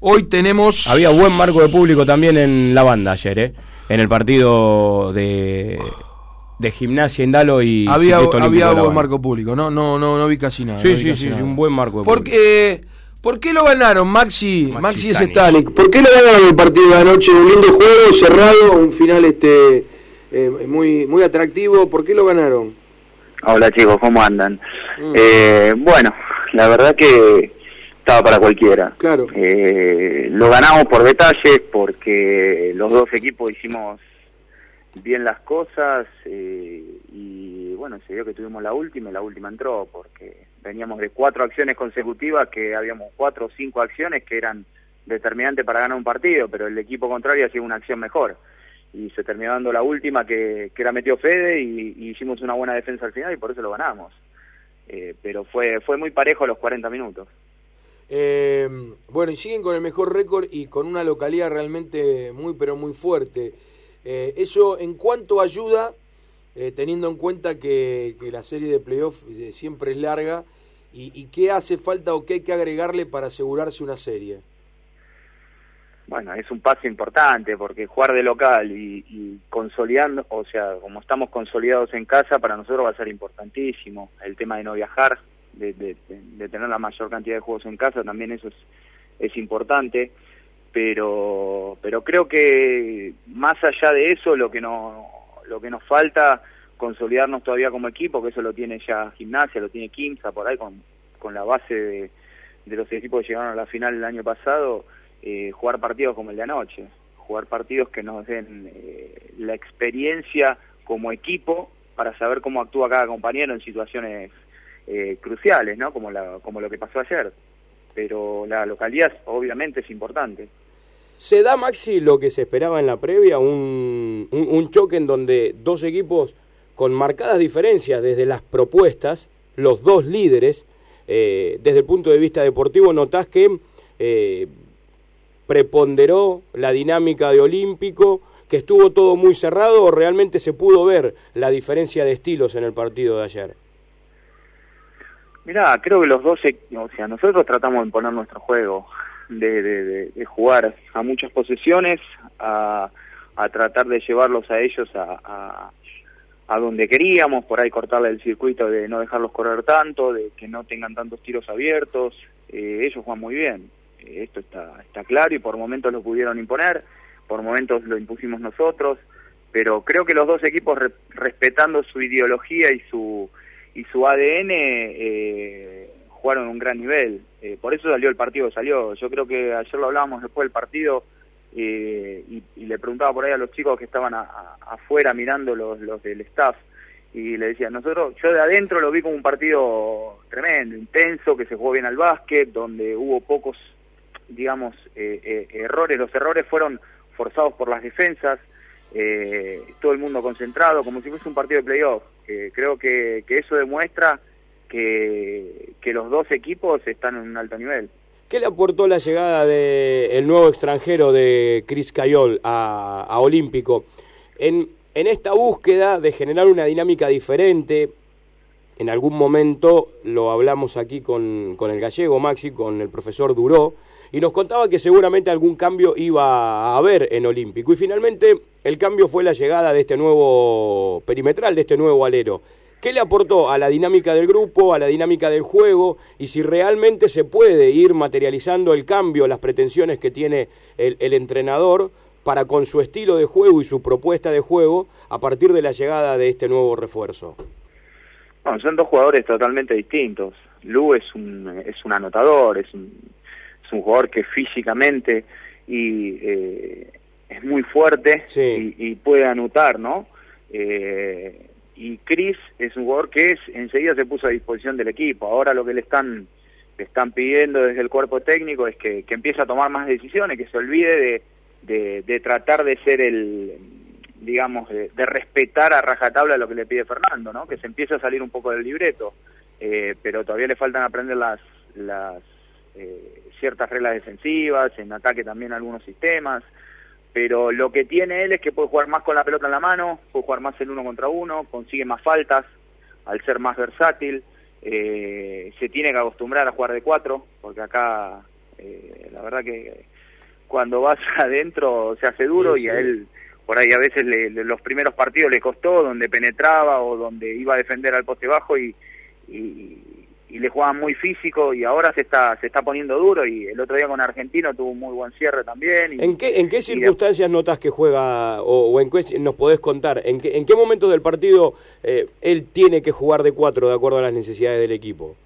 Hoy tenemos... Había buen marco de público también en la banda ayer, ¿eh? En el partido de, de Gimnasia Indalo y... Había, había buen marco público, no, no, no, no vi casi nada. Sí, sí, sí, un buen marco de Porque, público. ¿Por qué lo ganaron, Maxi? Maxi, es Stalin. ¿Por qué lo ganaron el partido de anoche? Un lindo juego, cerrado, un final este eh, muy, muy atractivo. ¿Por qué lo ganaron? Hola chicos, ¿cómo andan? Mm. Eh, bueno, la verdad que estaba para cualquiera. Claro. Eh, lo ganamos por detalles porque los dos equipos hicimos bien las cosas y bueno, se dio que tuvimos la última y la última entró porque veníamos de cuatro acciones consecutivas que habíamos cuatro o cinco acciones que eran determinantes para ganar un partido, pero el equipo contrario hacía una acción mejor y se terminó dando la última que, que la metió Fede y, hicimos una buena defensa al final y por eso lo ganamos. Eh, pero fue, fue muy parejo los 40 minutos. Eh, bueno, y siguen con el mejor récord y con una localidad realmente muy, pero muy fuerte. Eh, ¿Eso en cuánto ayuda, teniendo en cuenta que, que la serie de playoff siempre es larga, y qué hace falta o qué hay que agregarle para asegurarse una serie? bueno, es un paso importante porque jugar de local y, consolidando, o sea, como estamos consolidados en casa, para nosotros va a ser importantísimo. El tema de no viajar, de, tener la mayor cantidad de juegos en casa, también eso es, importante. Pero, pero creo que más allá de eso, lo que, no, lo que nos falta consolidarnos todavía como equipo, que eso lo tiene ya Gimnasia, lo tiene Quimsa por ahí con, con la base de, de los equipos que llegaron a la final el año pasado eh, jugar partidos como el de anoche, jugar partidos que nos den eh, la experiencia como equipo para saber cómo actúa cada compañero en situaciones eh, cruciales, ¿no? Como, la, como lo que pasó ayer. Pero la localidad obviamente es importante. ¿Se da, Maxi, lo que se esperaba en la previa? Un, un, choque en donde dos equipos con marcadas diferencias desde las propuestas, los dos líderes, desde el punto de vista deportivo, notás que preponderó la dinámica de Olímpico, que estuvo todo muy cerrado o realmente se pudo ver la diferencia de estilos en el partido de ayer? Mirá, creo que los dos, o sea, nosotros tratamos de imponer nuestro juego, de, jugar a muchas posesiones, a, tratar de llevarlos a ellos a, a, donde queríamos, por ahí cortarle el circuito de no dejarlos correr tanto, de que no tengan tantos tiros abiertos, eh, ellos juegan muy bien. Esto está, está claro y por momentos lo pudieron imponer, por momentos lo impusimos nosotros, pero creo que los dos equipos respetando su ideología y su y su ADN eh, jugaron un gran nivel. Eh, por eso salió el partido, salió. Yo creo que ayer lo hablábamos después del partido eh, y, le preguntaba por ahí a los chicos que estaban afuera mirando los, los del staff y le decía, nosotros, yo de adentro lo vi como un partido tremendo, intenso, que se jugó bien al básquet, donde hubo pocos digamos, errores. Los errores fueron forzados por las defensas, eh, todo el mundo concentrado, como si fuese un partido de playoff. creo que, eso demuestra que, los dos equipos están en un alto nivel. ¿Qué le aportó la llegada del el nuevo extranjero de Chris Cayol a, Olímpico? En, en esta búsqueda de generar una dinámica diferente, en algún momento lo hablamos aquí con, con el gallego Maxi, con el profesor Duró, y nos contaba que seguramente algún cambio iba a haber en Olímpico. Y finalmente el cambio fue la llegada de este nuevo perimetral, de este nuevo alero. ¿Qué le aportó a la dinámica del grupo, a la dinámica del juego y si realmente se puede ir materializando el cambio, las pretensiones que tiene el, entrenador para con su estilo de juego y su propuesta de juego a partir de la llegada de este nuevo refuerzo? son dos jugadores totalmente distintos. Lu es un, es un anotador, es un, es un jugador que físicamente y eh, es muy fuerte y, puede anotar, ¿no? Eh, y Chris es un jugador que es, enseguida se puso a disposición del equipo. Ahora lo que le están le están pidiendo desde el cuerpo técnico es que, que empiece a tomar más decisiones, que se olvide de, de, tratar de ser el, digamos, de, respetar a rajatabla lo que le pide Fernando, ¿no? Que se empiece a salir un poco del libreto, eh, pero todavía le faltan aprender las, las eh, ciertas reglas defensivas, en ataque también algunos sistemas, pero lo que tiene él es que puede jugar más con la pelota en la mano, puede jugar más en uno contra uno, consigue más faltas al ser más versátil, eh, se tiene que acostumbrar a jugar de cuatro, porque acá Eh, la verdad que cuando vas adentro se hace duro y a él por ahí a veces los primeros partidos le costó, donde penetraba o donde iba a defender al poste bajo y, y, le jugaban muy físico y ahora se está se está poniendo duro y el otro día con Argentino tuvo un muy buen cierre también. ¿En qué, en qué circunstancias notas que juega o, en qué nos podés contar? ¿En qué, en qué momento del partido eh, él tiene que jugar de cuatro de acuerdo a las necesidades del equipo?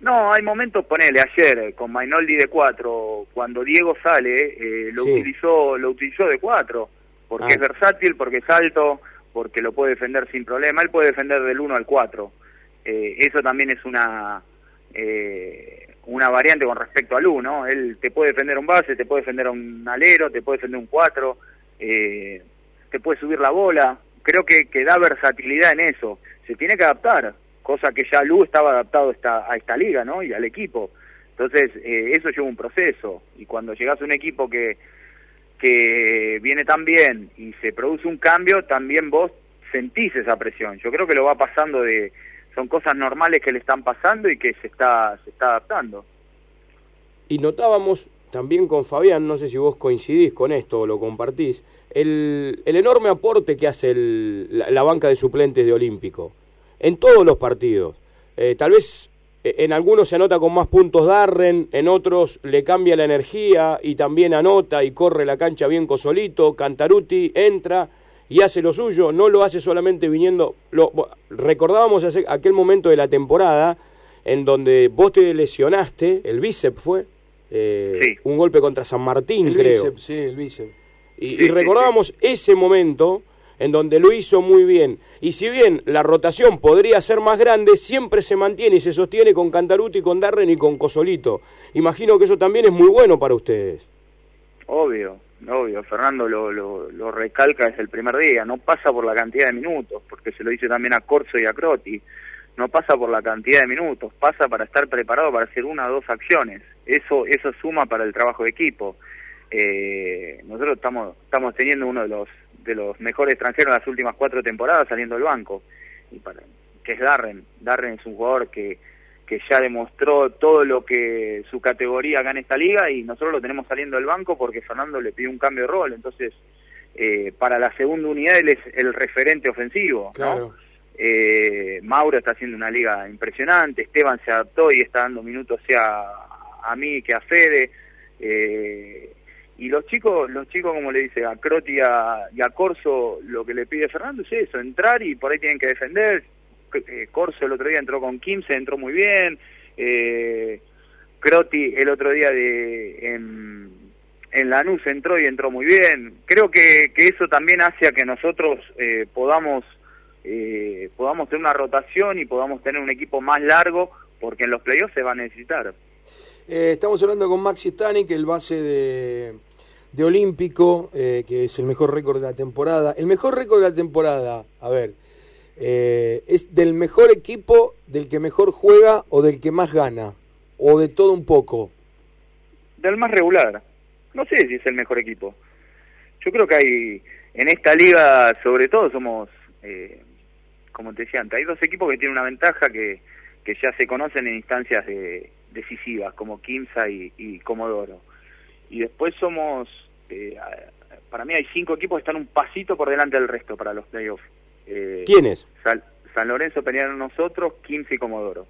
No, hay momentos, ponele, ayer con Mainoldi de cuatro, cuando Diego sale, eh, lo utilizó lo utilizó de cuatro, porque ah. es versátil, porque es alto, porque lo puede defender sin problema, él puede defender del 1 al 4. Eh, eso también es una eh, una variante con respecto al 1, él te puede defender un base, te puede defender un alero, te puede defender un 4, te puede subir la bola, creo que, que da versatilidad en eso, se tiene que adaptar, cosa que ya Lu estaba adaptado a esta liga, ¿no? Y al equipo. Entonces, eh, eso lleva un proceso. Y cuando llegas a un equipo que, que viene tan bien y se produce un cambio, también vos sentís esa presión. Yo creo que lo va pasando de... Son cosas normales que le están pasando y que se está, se está adaptando. Y notábamos también con Fabián, no sé si vos coincidís con esto o lo compartís, el, el enorme aporte que hace la banca de suplentes de Olímpico en todos los partidos. Eh, tal vez eh, en algunos se anota con más puntos Darren, en otros le cambia la energía y también anota y corre la cancha bien cosolito. Cantaruti entra y hace lo suyo, no lo hace solamente viniendo. Lo, recordábamos aquel momento de la temporada en donde vos te lesionaste, el bíceps fue, eh, un golpe contra San Martín, creo. sí, el bíceps. Y, y recordábamos ese momento en donde lo hizo muy bien. Y si bien la rotación podría ser más grande, siempre se mantiene y se sostiene con Cantaruti, con Darren y con Cosolito. Imagino que eso también es muy bueno para ustedes. Obvio, obvio. Fernando lo, lo, recalca desde el primer día. No pasa por la cantidad de minutos, porque se lo dice también a Corso y a Croti. No pasa por la cantidad de minutos, pasa para estar preparado para hacer una o dos acciones. Eso, eso suma para el trabajo de equipo. Eh, nosotros estamos, estamos teniendo uno de los de los mejores extranjeros en las últimas cuatro temporadas saliendo del banco, y para, que es Darren. Darren es un jugador que, que ya demostró todo lo que su categoría acá en esta liga y nosotros lo tenemos saliendo del banco porque Fernando le pidió un cambio de rol, entonces eh, para la segunda unidad él es el referente ofensivo. Eh, Mauro está haciendo una liga impresionante, Esteban se adaptó y está dando minutos sea a mí que a Fede. Eh, y los chicos, los chicos como le dice a Croti y a, Corso, lo que le pide Fernando es eso, entrar y por ahí tienen que defender. Eh, Corso el otro día entró con 15, entró muy bien. Eh, Croti el otro día de en, Lanús entró y entró muy bien. Creo que, que eso también hace a que nosotros eh, podamos eh, podamos tener una rotación y podamos tener un equipo más largo, porque en los playoffs se va a necesitar. estamos hablando con Maxi Stanik, el base de, de Olímpico, eh, que es el mejor récord de la temporada. El mejor récord de la temporada, a ver, eh, ¿es del mejor equipo, del que mejor juega o del que más gana? ¿O de todo un poco? Del más regular. No sé si es el mejor equipo. Yo creo que hay, en esta liga, sobre todo, somos, eh, como te decía antes, hay dos equipos que tienen una ventaja que, que ya se conocen en instancias decisivas, como Kimsa y, y Comodoro y después somos, eh, para mí hay cinco equipos que están un pasito por delante del resto para los playoffs. Eh, ¿Quiénes? San Lorenzo pelearon nosotros, 15 y Comodoro.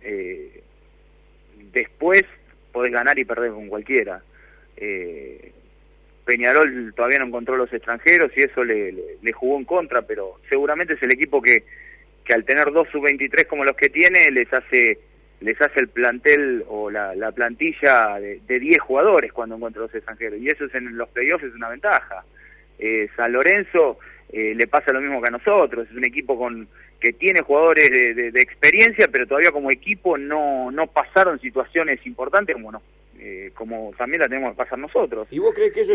Eh, después podés ganar y perder con cualquiera. Eh, Peñarol todavía no encontró los extranjeros y eso le, le, jugó en contra, pero seguramente es el equipo que, que al tener dos sub-23 como los que tiene les hace les hace el plantel o la, plantilla de, 10 jugadores cuando encuentra los extranjeros. Y eso es en los playoffs es una ventaja. Eh, San Lorenzo eh, le pasa lo mismo que a nosotros, es un equipo con que tiene jugadores de, experiencia, pero todavía como equipo no, no pasaron situaciones importantes como no, eh, como también la tenemos que pasar nosotros. ¿Y vos crees que eso,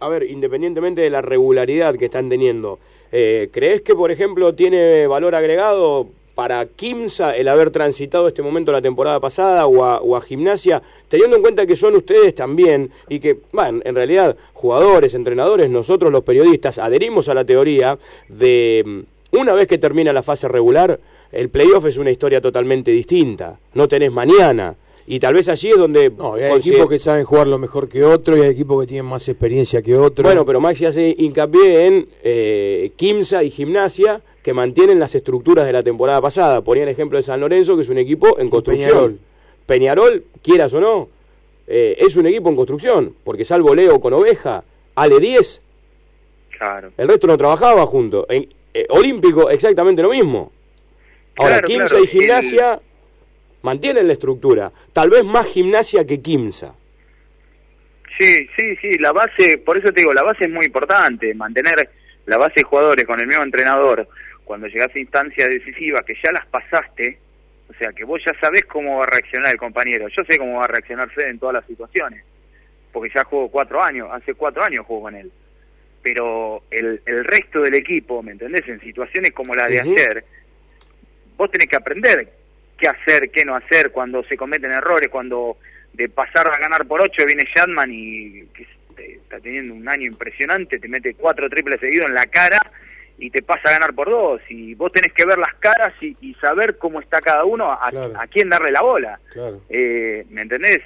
a ver, independientemente de la regularidad que están teniendo, ¿crees que, por ejemplo, tiene valor agregado para Kimsa el haber transitado este momento la temporada pasada o a, Gimnasia, teniendo en cuenta que son ustedes también y que, bueno, en realidad jugadores, entrenadores, nosotros los periodistas adherimos a la teoría de mm, una vez que termina la fase regular, el playoff es una historia totalmente distinta, no tenés mañana. Y tal vez allí es donde... No, hay equipos que saben jugarlo mejor que otros y hay equipos que tienen más experiencia que otros. Bueno, pero Maxi hace hincapié en eh, Quimsa y Gimnasia que mantienen las estructuras de la temporada pasada. Ponía el ejemplo de San Lorenzo, que es un equipo en construcción. Peñarol, Peñarol quieras o no, eh, es un equipo en construcción, porque salvo Leo con Oveja, Ale 10, claro. el resto no trabajaba junto. En, eh, Olímpico, exactamente lo mismo. Ahora, Quimsa y Gimnasia mantienen la estructura, tal vez más gimnasia que Kimsa. Sí, sí, sí, la base, por eso te digo, la base es muy importante, mantener la base de jugadores con el mismo entrenador, cuando llegas a instancias decisivas que ya las pasaste, o sea, que vos ya sabés cómo va a reaccionar el compañero, yo sé cómo va a reaccionar Fede en todas las situaciones, porque ya juego cuatro años, hace cuatro años juego con él, pero el, el resto del equipo, ¿me entendés? En situaciones como la de ayer, vos tenés que aprender qué hacer, qué no hacer, cuando se cometen errores, cuando de pasar a ganar por ocho viene Shatman y que está teniendo un año impresionante, te mete cuatro triples seguidos en la cara y te pasa a ganar por dos. Y vos tenés que ver las caras y, saber cómo está cada uno, a, quién darle la bola. Eh, ¿Me entendés?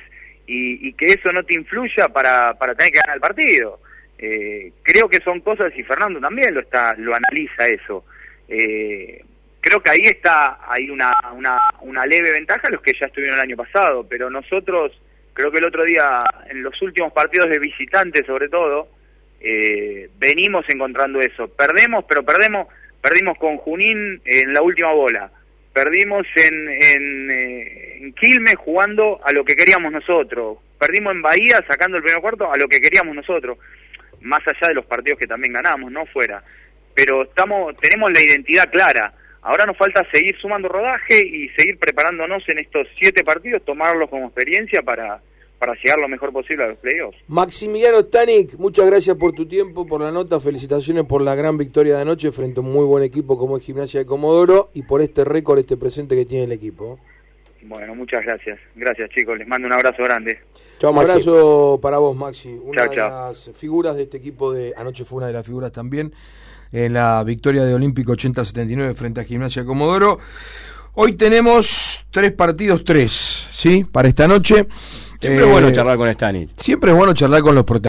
Y, que eso no te influya para, para tener que ganar el partido. Eh, creo que son cosas, y Fernando también lo, está, lo analiza eso. Eh, creo que ahí está, hay una, una, una leve ventaja los que ya estuvieron el año pasado, pero nosotros, creo que el otro día, en los últimos partidos de visitantes sobre todo, eh, venimos encontrando eso. Perdemos, pero perdemos, perdimos con Junín en la última bola, perdimos en, en, eh, en Quilmes jugando a lo que queríamos nosotros, perdimos en Bahía sacando el primer cuarto a lo que queríamos nosotros, más allá de los partidos que también ganamos, no fuera. Pero estamos, tenemos la identidad clara Ahora nos falta seguir sumando rodaje y seguir preparándonos en estos siete partidos, tomarlos como experiencia para, para llegar lo mejor posible a los playoffs. Maximiliano Stanik, muchas gracias por tu tiempo, por la nota, felicitaciones por la gran victoria de anoche frente a un muy buen equipo como es Gimnasia de Comodoro y por este récord, este presente que tiene el equipo. Bueno, muchas gracias. Gracias chicos, les mando un abrazo grande. un abrazo para vos, Maxi. Una de las figuras de este equipo de anoche fue una de las figuras también en la victoria de Olímpico 80-79 frente a Gimnasia Comodoro. Hoy tenemos tres partidos, tres, ¿sí? Para esta noche. Siempre es bueno eh, charlar con Stanit. Siempre es bueno charlar con los protagonistas.